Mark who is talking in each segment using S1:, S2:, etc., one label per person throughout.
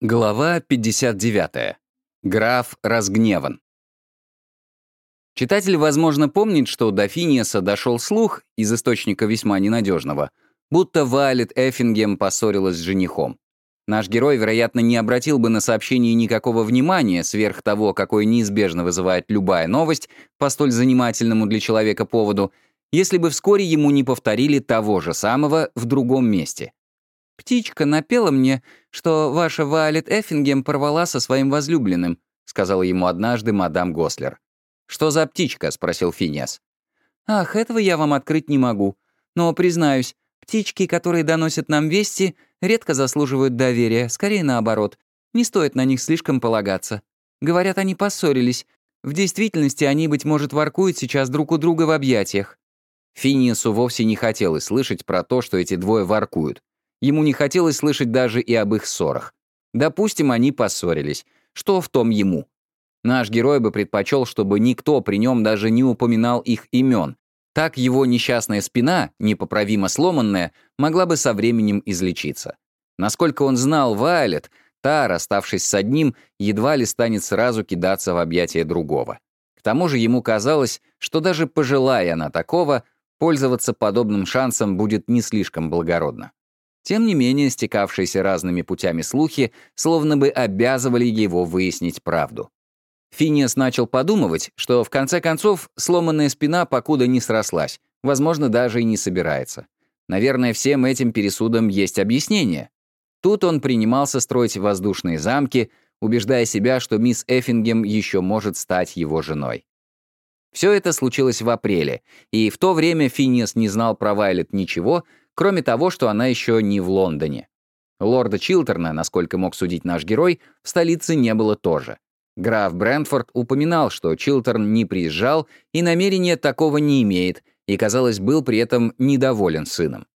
S1: Глава 59. Граф разгневан. Читатель, возможно, помнит, что до Финиаса дошел слух, из источника весьма ненадежного, будто Вайлет Эффингем поссорилась с женихом. Наш герой, вероятно, не обратил бы на сообщение никакого внимания сверх того, какое неизбежно вызывает любая новость по столь занимательному для человека поводу, если бы вскоре ему не повторили того же самого в другом месте. «Птичка напела мне, что ваша Вайлет Эффингем порвала со своим возлюбленным», сказала ему однажды мадам Гослер. «Что за птичка?» — спросил Финиас. «Ах, этого я вам открыть не могу. Но, признаюсь, птички, которые доносят нам вести, редко заслуживают доверия, скорее наоборот. Не стоит на них слишком полагаться. Говорят, они поссорились. В действительности они, быть может, воркуют сейчас друг у друга в объятиях». Финиасу вовсе не хотелось слышать про то, что эти двое воркуют. Ему не хотелось слышать даже и об их ссорах. Допустим, они поссорились. Что в том ему? Наш герой бы предпочел, чтобы никто при нем даже не упоминал их имен. Так его несчастная спина, непоправимо сломанная, могла бы со временем излечиться. Насколько он знал Вайлет, та, расставшись с одним, едва ли станет сразу кидаться в объятия другого. К тому же ему казалось, что даже пожелая она такого, пользоваться подобным шансом будет не слишком благородно. Тем не менее, стекавшиеся разными путями слухи словно бы обязывали его выяснить правду. Финиас начал подумывать, что в конце концов сломанная спина покуда не срослась, возможно, даже и не собирается. Наверное, всем этим пересудам есть объяснение. Тут он принимался строить воздушные замки, убеждая себя, что мисс Эффингем еще может стать его женой. Все это случилось в апреле, и в то время Финиас не знал про Вайлет ничего, Кроме того, что она еще не в Лондоне. Лорда Чилтерна, насколько мог судить наш герой, в столице не было тоже. Граф Брентфорд упоминал, что Чилтерн не приезжал и намерения такого не имеет, и, казалось, был при этом недоволен сыном.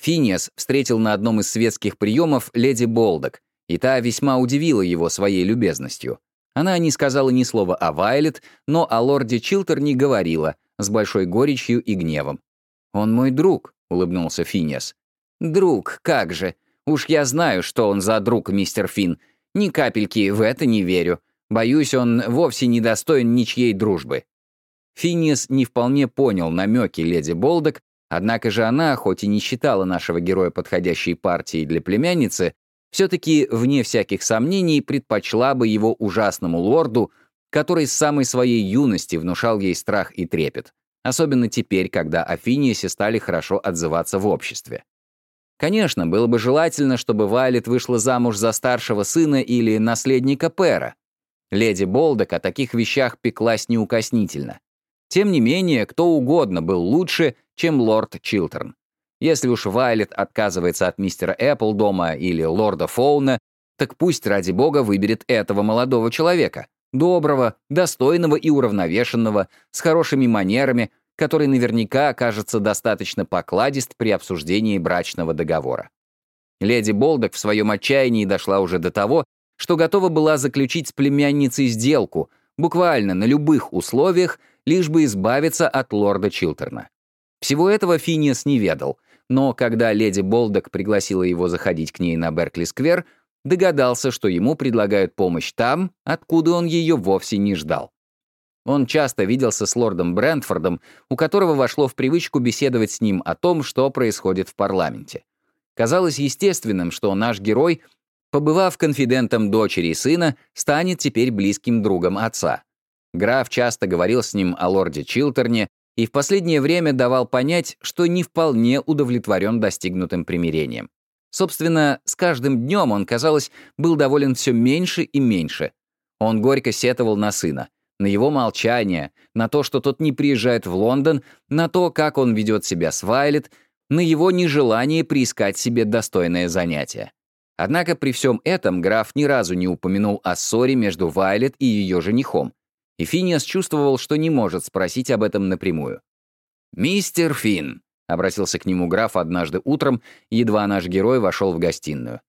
S1: Финиас встретил на одном из светских приемов леди Болдок, и та весьма удивила его своей любезностью. Она не сказала ни слова о Вайлет, но о лорде Чилтерне говорила, с большой горечью и гневом. «Он мой друг», — улыбнулся Финиас. «Друг, как же. Уж я знаю, что он за друг, мистер Фин. Ни капельки в это не верю. Боюсь, он вовсе не достоин ничьей дружбы». Финиас не вполне понял намеки леди Болдок, однако же она, хоть и не считала нашего героя подходящей партией для племянницы, все-таки, вне всяких сомнений, предпочла бы его ужасному лорду, который с самой своей юности внушал ей страх и трепет особенно теперь, когда о Финиасе стали хорошо отзываться в обществе. Конечно, было бы желательно, чтобы Вайлет вышла замуж за старшего сына или наследника Пэра. Леди Болдок о таких вещах пеклась неукоснительно. Тем не менее, кто угодно был лучше, чем лорд Чилтерн. Если уж Вайлет отказывается от мистера Эпплдома или лорда Фоуна, так пусть ради бога выберет этого молодого человека, доброго, достойного и уравновешенного, с хорошими манерами, который наверняка окажется достаточно покладист при обсуждении брачного договора. Леди Болдок в своем отчаянии дошла уже до того, что готова была заключить с племянницей сделку, буквально на любых условиях, лишь бы избавиться от лорда Чилтерна. Всего этого Финиас не ведал, но когда леди Болдок пригласила его заходить к ней на Беркли-сквер, догадался, что ему предлагают помощь там, откуда он ее вовсе не ждал. Он часто виделся с лордом Брентфордом, у которого вошло в привычку беседовать с ним о том, что происходит в парламенте. Казалось естественным, что наш герой, побывав конфидентом дочери и сына, станет теперь близким другом отца. Граф часто говорил с ним о лорде Чилтерне и в последнее время давал понять, что не вполне удовлетворен достигнутым примирением. Собственно, с каждым днем он, казалось, был доволен все меньше и меньше. Он горько сетовал на сына на его молчание, на то, что тот не приезжает в Лондон, на то, как он ведет себя с Вайлет, на его нежелание приискать себе достойное занятие. Однако при всем этом граф ни разу не упомянул о ссоре между Вайлет и ее женихом, и Финиас чувствовал, что не может спросить об этом напрямую. «Мистер Финн», — обратился к нему граф однажды утром, едва наш герой вошел в гостиную.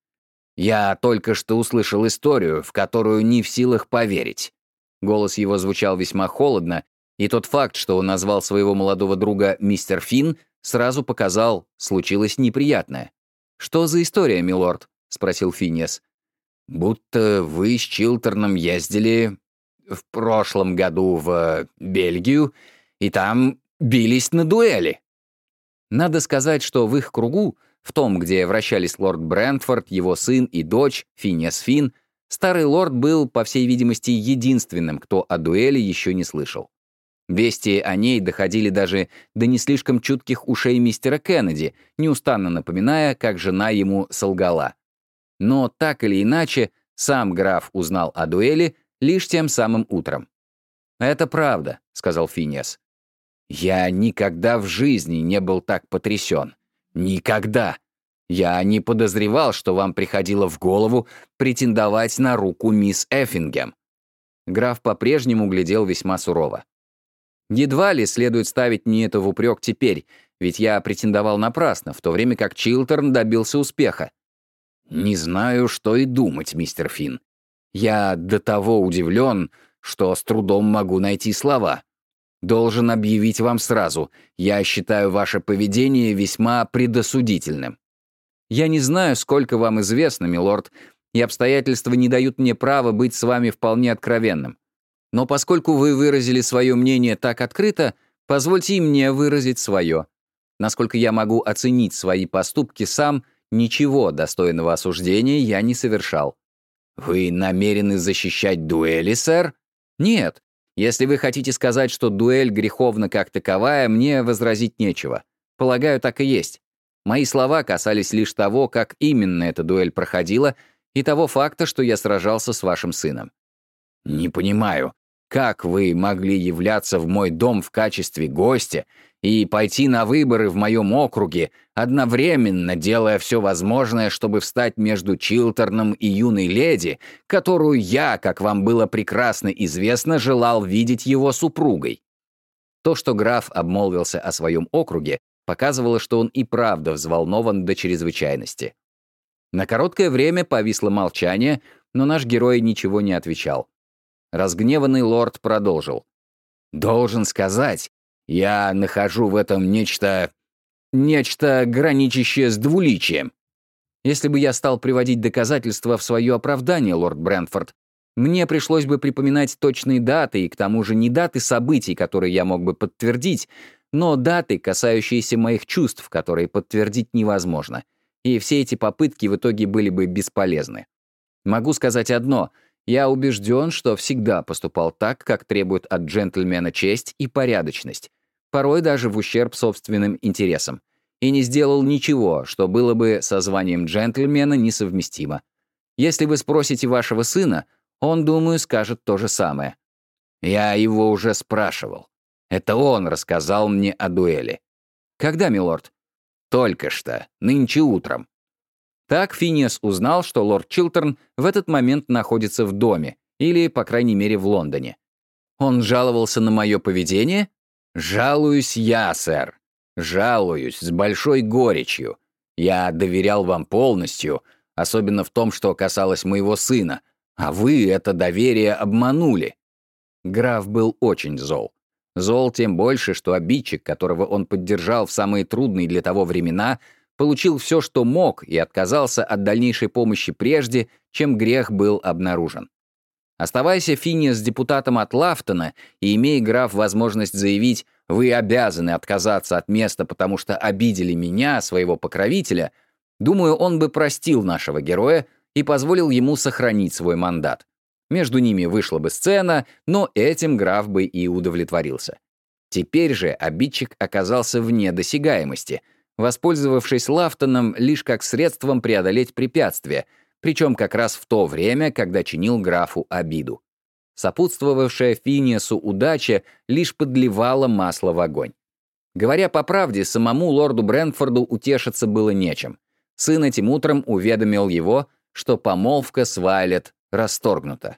S1: «Я только что услышал историю, в которую не в силах поверить. Голос его звучал весьма холодно, и тот факт, что он назвал своего молодого друга мистер Финн, сразу показал, случилось неприятное. «Что за история, милорд?» — спросил Финиас. будто вы с Чилтерном ездили в прошлом году в Бельгию, и там бились на дуэли». Надо сказать, что в их кругу, в том, где вращались лорд Брентфорд, его сын и дочь, Финес Фин, старый лорд был, по всей видимости, единственным, кто о дуэли еще не слышал. Вести о ней доходили даже до не слишком чутких ушей мистера Кеннеди, неустанно напоминая, как жена ему солгала. Но так или иначе, сам граф узнал о дуэли лишь тем самым утром. «Это правда», — сказал Финиас. «Я никогда в жизни не был так потрясен. Никогда. Я не подозревал, что вам приходило в голову претендовать на руку мисс Эффингем». Граф по-прежнему глядел весьма сурово. Едва ли следует ставить мне это в упрек теперь, ведь я претендовал напрасно, в то время как Чилтерн добился успеха. Не знаю, что и думать, мистер Финн. Я до того удивлен, что с трудом могу найти слова. Должен объявить вам сразу, я считаю ваше поведение весьма предосудительным. Я не знаю, сколько вам известно, милорд, и обстоятельства не дают мне права быть с вами вполне откровенным. Но поскольку вы выразили свое мнение так открыто, позвольте мне выразить свое. Насколько я могу оценить свои поступки сам, ничего достойного осуждения я не совершал. Вы намерены защищать дуэли, сэр? Нет. Если вы хотите сказать, что дуэль греховна как таковая, мне возразить нечего. Полагаю, так и есть. Мои слова касались лишь того, как именно эта дуэль проходила, и того факта, что я сражался с вашим сыном. «Не понимаю, как вы могли являться в мой дом в качестве гостя и пойти на выборы в моем округе, одновременно делая все возможное, чтобы встать между Чилтерном и юной леди, которую я, как вам было прекрасно известно, желал видеть его супругой?» То, что граф обмолвился о своем округе, показывало, что он и правда взволнован до чрезвычайности. На короткое время повисло молчание, но наш герой ничего не отвечал. Разгневанный лорд продолжил. «Должен сказать, я нахожу в этом нечто... нечто, граничащее с двуличием. Если бы я стал приводить доказательства в свое оправдание, лорд Брентфорд, мне пришлось бы припоминать точные даты, и к тому же не даты событий, которые я мог бы подтвердить, но даты, касающиеся моих чувств, которые подтвердить невозможно. И все эти попытки в итоге были бы бесполезны. Могу сказать одно — я убежден, что всегда поступал так, как требует от джентльмена честь и порядочность, порой даже в ущерб собственным интересам, и не сделал ничего, что было бы со званием джентльмена несовместимо. Если вы спросите вашего сына, он, думаю, скажет то же самое. Я его уже спрашивал. Это он рассказал мне о дуэли. Когда, милорд? Только что, нынче утром. Так Финиас узнал, что лорд Чилтерн в этот момент находится в доме, или, по крайней мере, в Лондоне. Он жаловался на мое поведение? Жалуюсь я, сэр. Жалуюсь с большой горечью. Я доверял вам полностью, особенно в том, что касалось моего сына, а вы это доверие обманули. Граф был очень зол. Зол тем больше, что обидчик, которого он поддержал в самые трудные для того времена, получил все, что мог, и отказался от дальнейшей помощи прежде, чем грех был обнаружен. Оставайся Финиас депутатом от Лафтона и имея граф возможность заявить «Вы обязаны отказаться от места, потому что обидели меня, своего покровителя», думаю, он бы простил нашего героя и позволил ему сохранить свой мандат. Между ними вышла бы сцена, но этим граф бы и удовлетворился. Теперь же обидчик оказался вне досягаемости — воспользовавшись Лафтоном лишь как средством преодолеть препятствие, причем как раз в то время, когда чинил графу обиду. Сопутствовавшая Финиасу удача лишь подливала масло в огонь. Говоря по правде, самому лорду Брентфорду утешиться было нечем. Сын этим утром уведомил его, что помолвка с Вайлет расторгнута.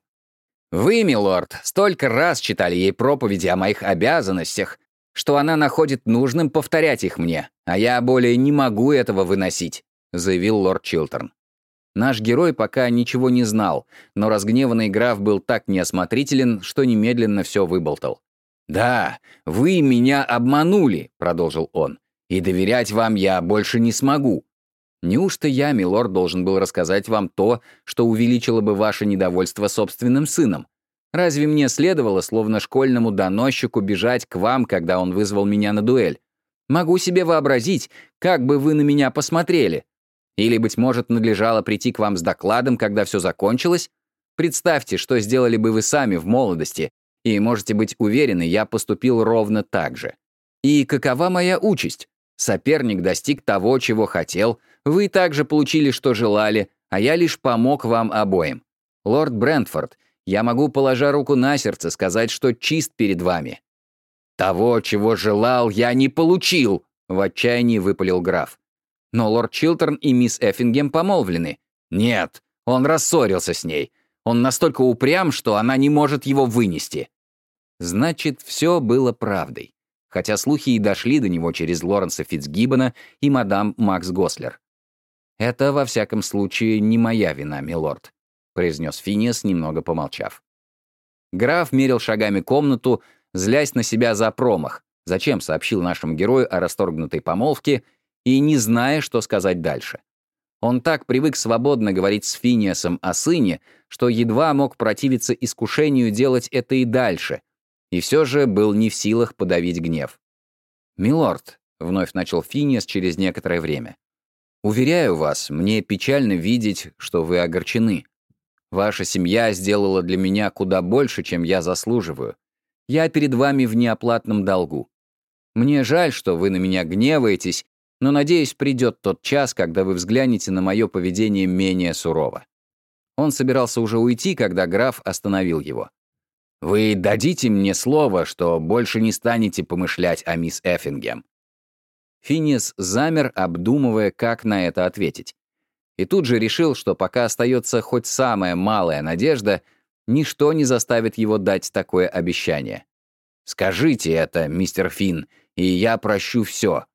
S1: «Вы, милорд, столько раз читали ей проповеди о моих обязанностях, что она находит нужным повторять их мне, а я более не могу этого выносить», — заявил лорд Чилтерн. Наш герой пока ничего не знал, но разгневанный граф был так неосмотрителен, что немедленно все выболтал. «Да, вы меня обманули», — продолжил он, — «и доверять вам я больше не смогу». Неужто я, милорд, должен был рассказать вам то, что увеличило бы ваше недовольство собственным сыном? Разве мне следовало, словно школьному доносчику, бежать к вам, когда он вызвал меня на дуэль? Могу себе вообразить, как бы вы на меня посмотрели. Или, быть может, надлежало прийти к вам с докладом, когда все закончилось? Представьте, что сделали бы вы сами в молодости, и можете быть уверены, я поступил ровно так же. И какова моя участь? Соперник достиг того, чего хотел, вы также получили, что желали, а я лишь помог вам обоим. Лорд Брентфорд, я могу, положа руку на сердце, сказать, что чист перед вами. Того, чего желал, я не получил, в отчаянии выпалил граф. Но лорд Чилтерн и мисс Эффингем помолвлены. Нет, он рассорился с ней. Он настолько упрям, что она не может его вынести. Значит, все было правдой. Хотя слухи и дошли до него через Лоренса Фитцгиббона и мадам Макс Гослер. «Это, во всяком случае, не моя вина, милорд», — произнес Финиас, немного помолчав. Граф мерил шагами комнату, злясь на себя за промах, зачем сообщил нашему герою о расторгнутой помолвке и не зная, что сказать дальше. Он так привык свободно говорить с Финиасом о сыне, что едва мог противиться искушению делать это и дальше, и все же был не в силах подавить гнев. «Милорд», — вновь начал Финиас через некоторое время, Уверяю вас, мне печально видеть, что вы огорчены. Ваша семья сделала для меня куда больше, чем я заслуживаю. Я перед вами в неоплатном долгу. Мне жаль, что вы на меня гневаетесь, но, надеюсь, придет тот час, когда вы взглянете на мое поведение менее сурово». Он собирался уже уйти, когда граф остановил его. «Вы дадите мне слово, что больше не станете помышлять о мисс Эффингем. Финиас замер, обдумывая, как на это ответить. И тут же решил, что пока остается хоть самая малая надежда, ничто не заставит его дать такое обещание. «Скажите это, мистер Финн, и я прощу все».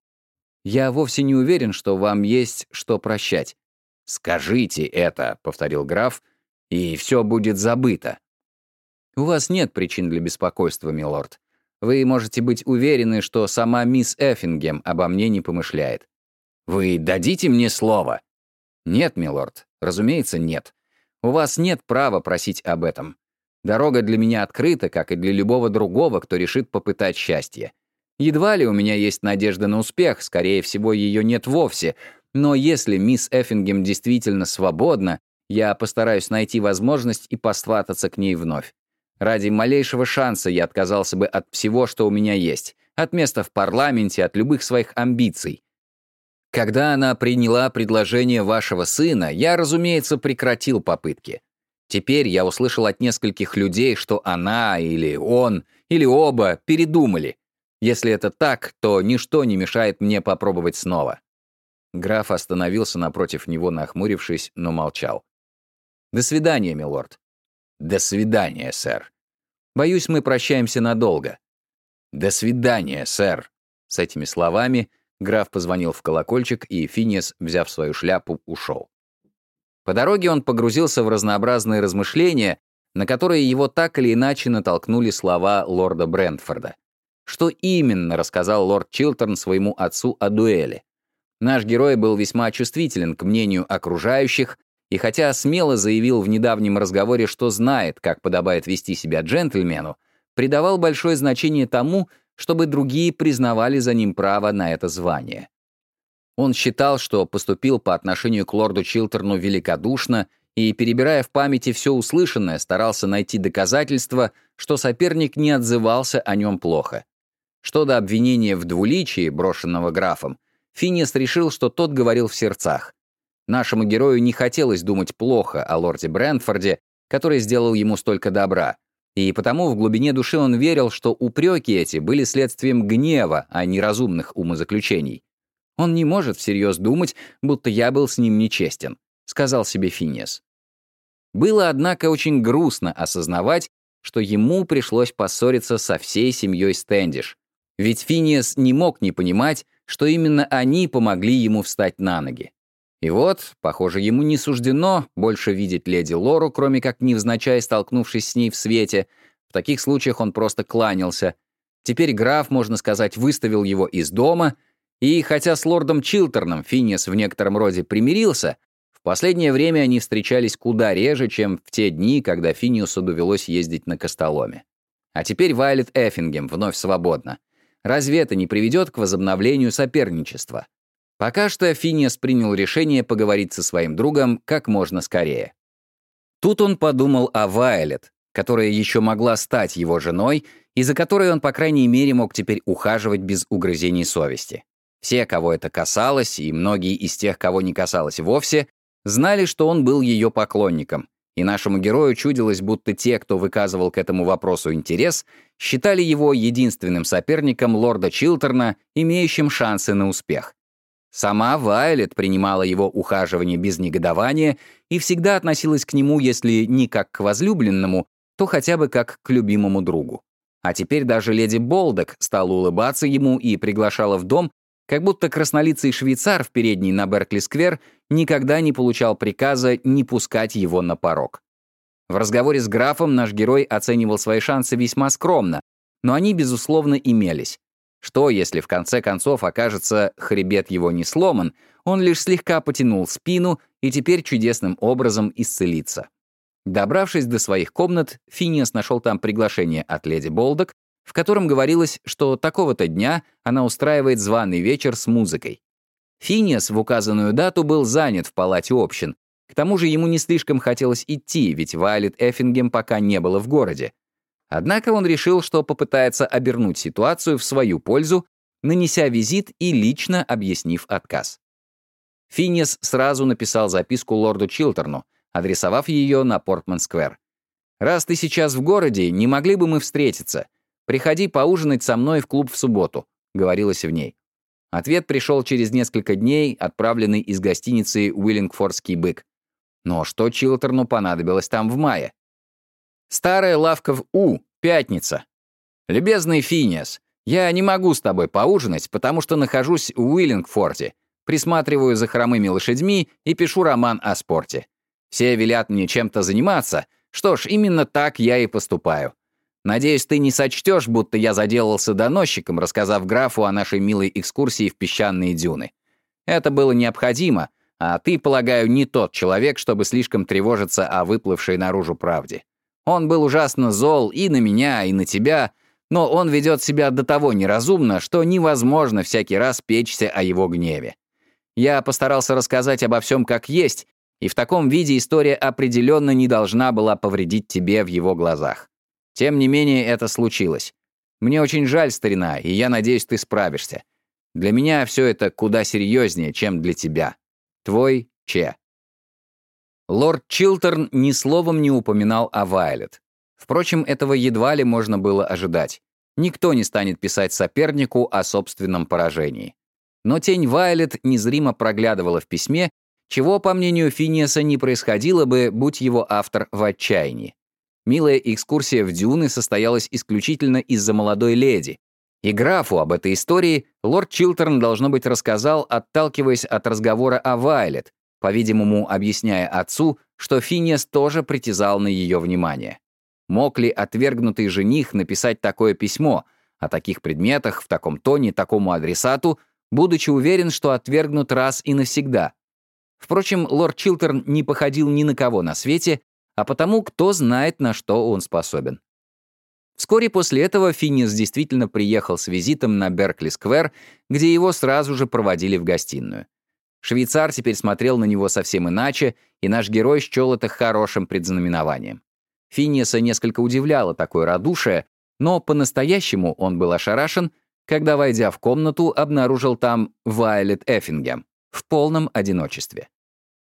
S1: «Я вовсе не уверен, что вам есть что прощать». «Скажите это», — повторил граф, — «и все будет забыто». «У вас нет причин для беспокойства, милорд. Вы можете быть уверены, что сама мисс Эффингем обо мне не помышляет. Вы дадите мне слово? Нет, милорд, разумеется, нет. У вас нет права просить об этом. Дорога для меня открыта, как и для любого другого, кто решит попытать счастье. Едва ли у меня есть надежда на успех, скорее всего, ее нет вовсе, но если мисс Эффингем действительно свободна, я постараюсь найти возможность и посвататься к ней вновь. Ради малейшего шанса я отказался бы от всего, что у меня есть. От места в парламенте, от любых своих амбиций. Когда она приняла предложение вашего сына, я, разумеется, прекратил попытки. Теперь я услышал от нескольких людей, что она или он, или оба передумали. Если это так, то ничто не мешает мне попробовать снова. Граф остановился напротив него, нахмурившись, но молчал. «До свидания, милорд. «До свидания, сэр». «Боюсь, мы прощаемся надолго». «До свидания, сэр». С этими словами граф позвонил в колокольчик, и Финиас, взяв свою шляпу, ушел. По дороге он погрузился в разнообразные размышления, на которые его так или иначе натолкнули слова лорда Брентфорда. Что именно рассказал лорд Чилтерн своему отцу о дуэли? Наш герой был весьма чувствителен к мнению окружающих и хотя смело заявил в недавнем разговоре, что знает, как подобает вести себя джентльмену, придавал большое значение тому, чтобы другие признавали за ним право на это звание. Он считал, что поступил по отношению к лорду Чилтерну великодушно и, перебирая в памяти все услышанное, старался найти доказательства, что соперник не отзывался о нем плохо. Что до обвинения в двуличии, брошенного графом, Финиас решил, что тот говорил в сердцах. Нашему герою не хотелось думать плохо о лорде Брэнфорде, который сделал ему столько добра, и потому в глубине души он верил, что упреки эти были следствием гнева, а не разумных умозаключений. «Он не может всерьез думать, будто я был с ним нечестен», — сказал себе Финиас. Было, однако, очень грустно осознавать, что ему пришлось поссориться со всей семьей Стэндиш. Ведь Финиас не мог не понимать, что именно они помогли ему встать на ноги. И вот, похоже, ему не суждено больше видеть леди Лору, кроме как невзначай столкнувшись с ней в свете. В таких случаях он просто кланялся. Теперь граф, можно сказать, выставил его из дома, И хотя с лордом Чилтерном Финиас в некотором роде примирился, в последнее время они встречались куда реже, чем в те дни, когда Финиусу довелось ездить на Костоломе. А теперь Вайлет Эффингем вновь свободна. Разве это не приведет к возобновлению соперничества? Пока что Финиас принял решение поговорить со своим другом как можно скорее. Тут он подумал о Вайлет, которая еще могла стать его женой и за которой он, по крайней мере, мог теперь ухаживать без угрызений совести. Все, кого это касалось, и многие из тех, кого не касалось вовсе, знали, что он был ее поклонником, и нашему герою чудилось, будто те, кто выказывал к этому вопросу интерес, считали его единственным соперником лорда Чилтерна, имеющим шансы на успех. Сама Вайлет принимала его ухаживание без негодования и всегда относилась к нему, если не как к возлюбленному, то хотя бы как к любимому другу. А теперь даже леди Болдок стала улыбаться ему и приглашала в дом, как будто краснолицый швейцар в передней на Беркли-сквер никогда не получал приказа не пускать его на порог. В разговоре с графом наш герой оценивал свои шансы весьма скромно, но они, безусловно, имелись. Что, если в конце концов окажется, хребет его не сломан, он лишь слегка потянул спину и теперь чудесным образом исцелится. Добравшись до своих комнат, Финиас нашел там приглашение от леди Болдок, в котором говорилось, что такого-то дня она устраивает званый вечер с музыкой. Финиас в указанную дату был занят в палате общин. К тому же ему не слишком хотелось идти, ведь Вайлет Эффингем пока не было в городе. Однако он решил, что попытается обернуть ситуацию в свою пользу, нанеся визит и лично объяснив отказ. Финиас сразу написал записку лорду Чилтерну, адресовав ее на Портман-сквер. «Раз ты сейчас в городе, не могли бы мы встретиться? «Приходи поужинать со мной в клуб в субботу», — говорилось в ней. Ответ пришел через несколько дней, отправленный из гостиницы «Уиллингфордский бык». Но что Чилтерну понадобилось там в мае? «Старая лавка в У, пятница. Любезный Финиас, я не могу с тобой поужинать, потому что нахожусь в Уиллингфорде, присматриваю за хромыми лошадьми и пишу роман о спорте. Все велят мне чем-то заниматься, что ж, именно так я и поступаю. Надеюсь, ты не сочтешь, будто я заделался доносчиком, рассказав графу о нашей милой экскурсии в песчаные дюны. Это было необходимо, а ты, полагаю, не тот человек, чтобы слишком тревожиться о выплывшей наружу правде. Он был ужасно зол и на меня, и на тебя, но он ведет себя до того неразумно, что невозможно всякий раз печься о его гневе. Я постарался рассказать обо всем как есть, и в таком виде история определенно не должна была повредить тебе в его глазах. Тем не менее, это случилось. Мне очень жаль, старина, и я надеюсь, ты справишься. Для меня все это куда серьезнее, чем для тебя. Твой Че. Лорд Чилтерн ни словом не упоминал о Вайлет. Впрочем, этого едва ли можно было ожидать. Никто не станет писать сопернику о собственном поражении. Но тень Вайлет незримо проглядывала в письме, чего, по мнению Финиаса, не происходило бы, будь его автор в отчаянии. Милая экскурсия в дюны состоялась исключительно из-за молодой леди. И графу об этой истории лорд Чилтерн, должно быть, рассказал, отталкиваясь от разговора о Вайлет, по-видимому, объясняя отцу, что Финиас тоже притязал на ее внимание. Мог ли отвергнутый жених написать такое письмо о таких предметах, в таком тоне, такому адресату, будучи уверен, что отвергнут раз и навсегда? Впрочем, лорд Чилтерн не походил ни на кого на свете а потому кто знает, на что он способен. Вскоре после этого Финнис действительно приехал с визитом на Беркли-сквер, где его сразу же проводили в гостиную. Швейцар теперь смотрел на него совсем иначе, и наш герой счел это хорошим предзнаменованием. Финиаса несколько удивляло такое радушие, но по-настоящему он был ошарашен, когда, войдя в комнату, обнаружил там Вайлет Эффингем в полном одиночестве.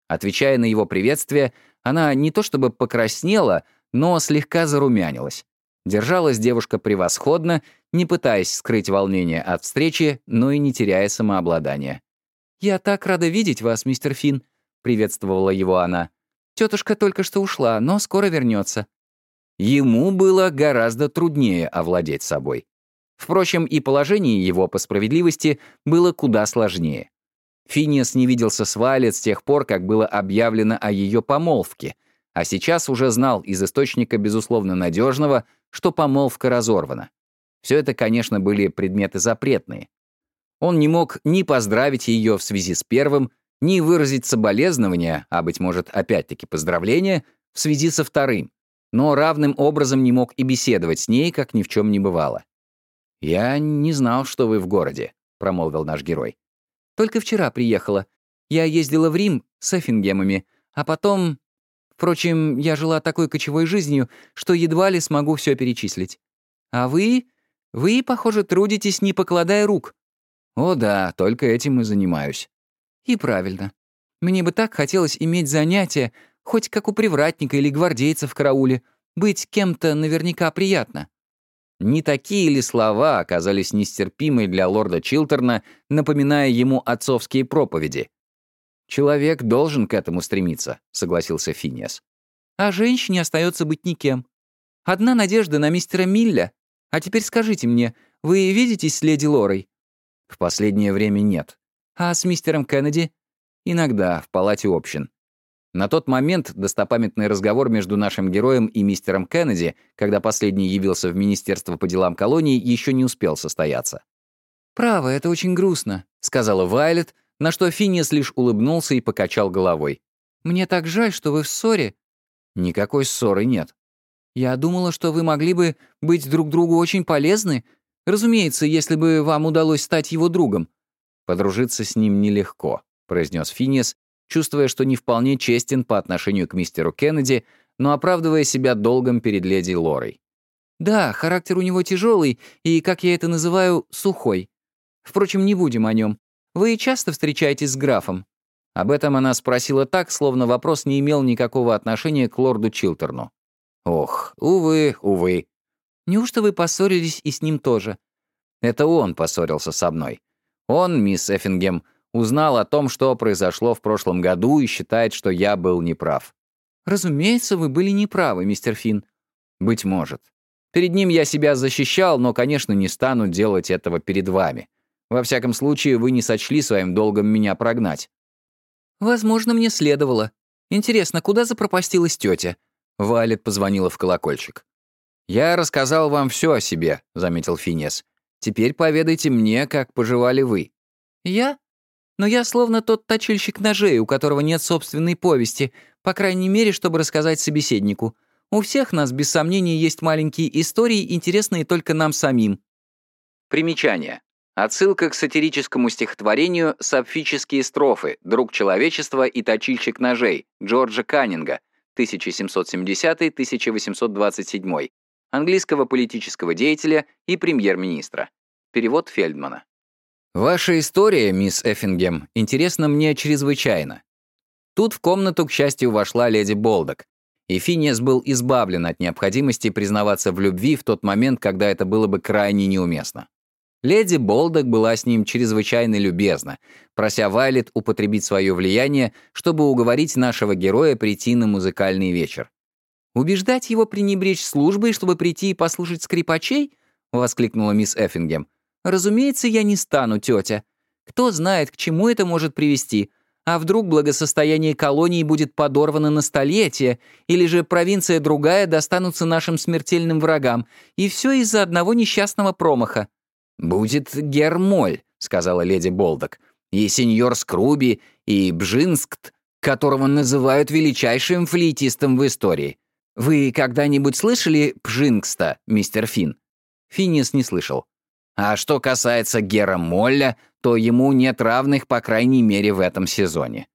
S1: Отвечая на его приветствие, она не то чтобы покраснела, но слегка зарумянилась. Держалась девушка превосходно, не пытаясь скрыть волнение от встречи, но и не теряя самообладания. «Я так рада видеть вас, мистер Финн», — приветствовала его она. «Тетушка только что ушла, но скоро вернется». Ему было гораздо труднее овладеть собой. Впрочем, и положение его, по справедливости, было куда сложнее. Финиас не виделся с Вайлет с тех пор, как было объявлено о ее помолвке, а сейчас уже знал из источника, безусловно, надежного, что помолвка разорвана. Все это, конечно, были предметы запретные. Он не мог ни поздравить ее в связи с первым, ни выразить соболезнования, а, быть может, опять-таки поздравления, в связи со вторым, но равным образом не мог и беседовать с ней, как ни в чем не бывало. «Я не знал, что вы в городе», — промолвил наш герой. «Только вчера приехала. Я ездила в Рим с Эффингемами, а потом... Впрочем, я жила такой кочевой жизнью, что едва ли смогу все перечислить. А вы... Вы, похоже, трудитесь, не покладая рук». «О да, только этим и занимаюсь». «И правильно. Мне бы так хотелось иметь занятия, хоть как у привратника или гвардейца в карауле. Быть кем-то наверняка приятно». Не такие ли слова оказались нестерпимой для лорда Чилтерна, напоминая ему отцовские проповеди? «Человек должен к этому стремиться», — согласился Финиас. «А женщине остается быть никем. Одна надежда на мистера Милля. А теперь скажите мне, вы видитесь с леди Лорой?» «В последнее время нет». «А с мистером Кеннеди?» «Иногда, в палате общин. На тот момент достопамятный разговор между нашим героем и мистером Кеннеди, когда последний явился в Министерство по делам колонии, еще не успел состояться. «Право, это очень грустно», — сказала Вайлет, на что Финиас лишь улыбнулся и покачал головой. «Мне так жаль, что вы в ссоре». «Никакой ссоры нет». «Я думала, что вы могли бы быть друг другу очень полезны. Разумеется, если бы вам удалось стать его другом». «Подружиться с ним нелегко», — произнес Финиас, чувствуя, что не вполне честен по отношению к мистеру Кеннеди, но оправдывая себя долгом перед леди Лорой. «Да, характер у него тяжелый и, как я это называю, сухой. Впрочем, не будем о нем. Вы часто встречаетесь с графом?» Об этом она спросила так, словно вопрос не имел никакого отношения к лорду Чилтерну. «Ох, увы, увы. Неужто вы поссорились и с ним тоже?» «Это он поссорился со мной. Он, мисс Эффингем, узнал о том, что произошло в прошлом году и считает, что я был неправ. «Разумеется, вы были неправы, мистер Финн». «Быть может. Перед ним я себя защищал, но, конечно, не стану делать этого перед вами. Во всяком случае, вы не сочли своим долгом меня прогнать». «Возможно, мне следовало. Интересно, куда запропастилась тетя?» Валет позвонила в колокольчик. «Я рассказал вам все о себе», — заметил Финес. «Теперь поведайте мне, как поживали вы». «Я? Но я словно тот точильщик ножей, у которого нет собственной повести, по крайней мере, чтобы рассказать собеседнику. У всех нас, без сомнения, есть маленькие истории, интересные только нам самим.
S2: Примечание. Отсылка к сатирическому стихотворению «Сапфические строфы. Друг человечества и точильщик ножей» Джорджа Каннинга, 1770-1827, английского политического деятеля и премьер-министра. Перевод Фельдмана.
S1: «Ваша история, мисс Эффингем, интересна мне чрезвычайно». Тут в комнату, к счастью, вошла леди Болдок, и Финиас был избавлен от необходимости признаваться в любви в тот момент, когда это было бы крайне неуместно. Леди Болдок была с ним чрезвычайно любезна, прося Вайлет употребить свое влияние, чтобы уговорить нашего героя прийти на музыкальный вечер. «Убеждать его пренебречь службой, чтобы прийти и послушать скрипачей?» — воскликнула мисс Эффингем. Разумеется, я не стану, тетя. Кто знает, к чему это может привести. А вдруг благосостояние колонии будет подорвано на столетие, или же провинция другая достанутся нашим смертельным врагам, и все из-за одного несчастного промаха. «Будет Гермоль», — сказала леди Болдок, «и сеньор Скруби, и Бжинскт, которого называют величайшим флейтистом в истории. Вы когда-нибудь слышали Пжинкста, мистер Финн?» Финнис не слышал. А что касается Гера Молля, то ему нет равных, по крайней мере, в этом сезоне.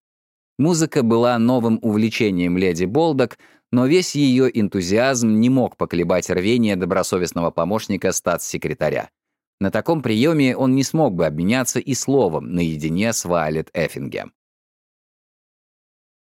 S1: Музыка была новым увлечением леди Болдок, но весь ее энтузиазм не мог поколебать рвение добросовестного помощника статс-секретаря. На таком приеме он не смог бы обменяться и словом наедине с Вайлет Эффингем.